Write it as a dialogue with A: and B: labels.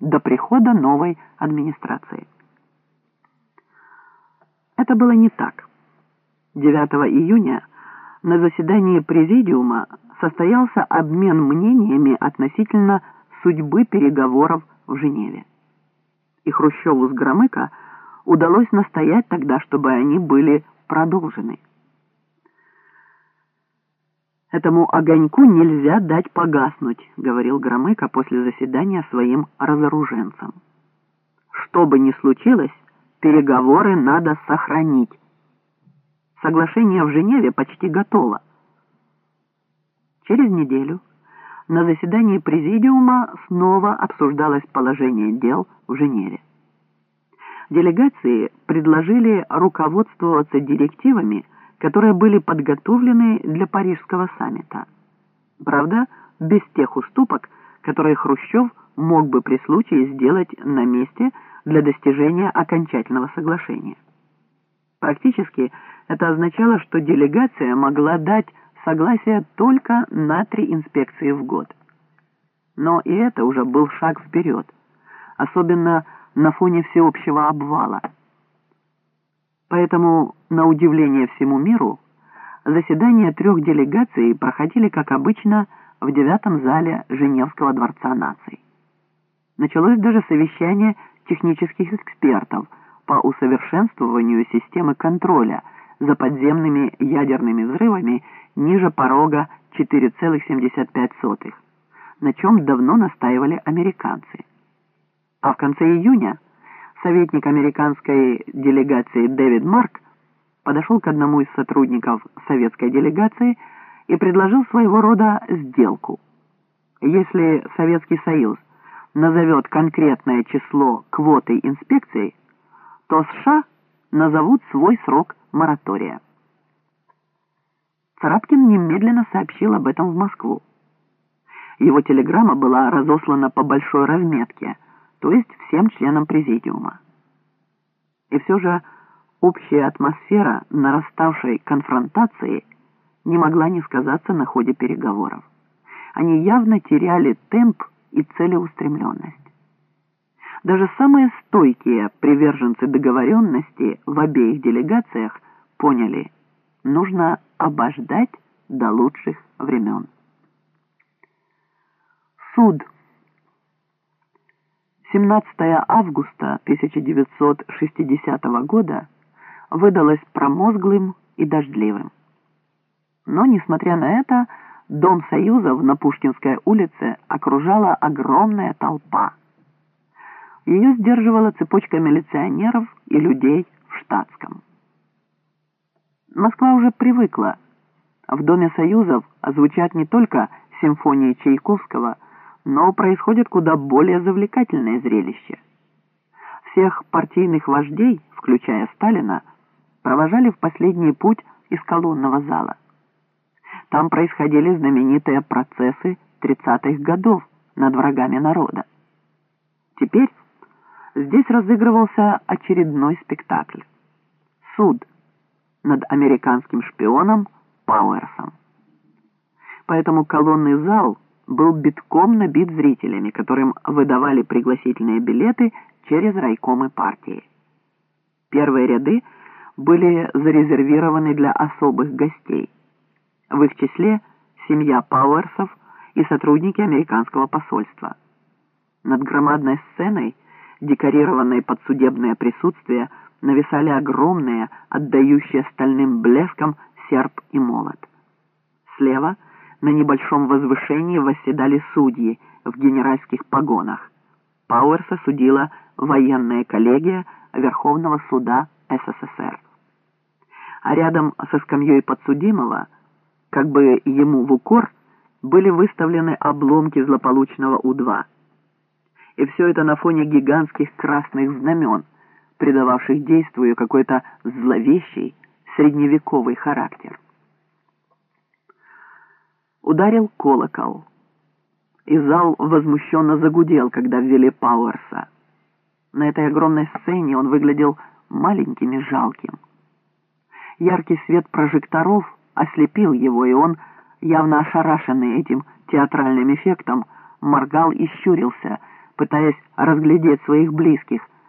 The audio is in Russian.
A: до прихода новой администрации. Это было не так. 9 июня на заседании Президиума состоялся обмен мнениями относительно судьбы переговоров в Женеве. И Хрущеву с Громыко удалось настоять тогда, чтобы они были продолжены. «Этому огоньку нельзя дать погаснуть», — говорил Громыко после заседания своим разоруженцам. «Что бы ни случилось, переговоры надо сохранить. Соглашение в Женеве почти готово. Через неделю на заседании Президиума снова обсуждалось положение дел в Женеве. Делегации предложили руководствоваться директивами, которые были подготовлены для Парижского саммита. Правда, без тех уступок, которые Хрущев мог бы при случае сделать на месте для достижения окончательного соглашения. Практически это означало, что делегация могла дать согласие только на три инспекции в год. Но и это уже был шаг вперед, особенно на фоне всеобщего обвала. Поэтому, на удивление всему миру, заседания трех делегаций проходили, как обычно, в девятом зале Женевского дворца наций. Началось даже совещание технических экспертов по усовершенствованию системы контроля за подземными ядерными взрывами ниже порога 4,75, на чем давно настаивали американцы. А в конце июня советник американской делегации Дэвид Марк подошел к одному из сотрудников советской делегации и предложил своего рода сделку. Если Советский Союз назовет конкретное число квоты инспекций, то США назовут свой срок моратория. Царапкин немедленно сообщил об этом в Москву. Его телеграмма была разослана по большой разметке – то есть всем членам президиума. И все же общая атмосфера нараставшей конфронтации не могла не сказаться на ходе переговоров. Они явно теряли темп и целеустремленность. Даже самые стойкие приверженцы договоренности в обеих делегациях поняли, нужно обождать до лучших времен. Суд – 17 августа 1960 года выдалось промозглым и дождливым. Но, несмотря на это, Дом Союзов на Пушкинской улице окружала огромная толпа. Ее сдерживала цепочка милиционеров и людей в штатском. Москва уже привыкла. В Доме Союзов звучат не только симфонии Чайковского – но происходит куда более завлекательное зрелище. Всех партийных вождей, включая Сталина, провожали в последний путь из колонного зала. Там происходили знаменитые процессы 30-х годов над врагами народа. Теперь здесь разыгрывался очередной спектакль. Суд над американским шпионом Пауэрсом. Поэтому колонный зал – был битком набит зрителями, которым выдавали пригласительные билеты через райкомы партии. Первые ряды были зарезервированы для особых гостей. В их числе семья Пауэрсов и сотрудники американского посольства. Над громадной сценой, декорированной под судебное присутствие, нависали огромные, отдающие стальным блеском серп и молот. Слева – на небольшом возвышении восседали судьи в генеральских погонах. Пауэрса судила военная коллегия Верховного суда СССР. А рядом со скамьей подсудимого, как бы ему в укор, были выставлены обломки злополучного У-2. И все это на фоне гигантских красных знамен, придававших действию какой-то зловещий средневековый характер. Ударил колокол. И зал возмущенно загудел, когда ввели Пауэрса. На этой огромной сцене он выглядел маленьким и жалким. Яркий свет прожекторов ослепил его, и он, явно ошарашенный этим театральным эффектом, моргал и щурился, пытаясь разглядеть своих близких,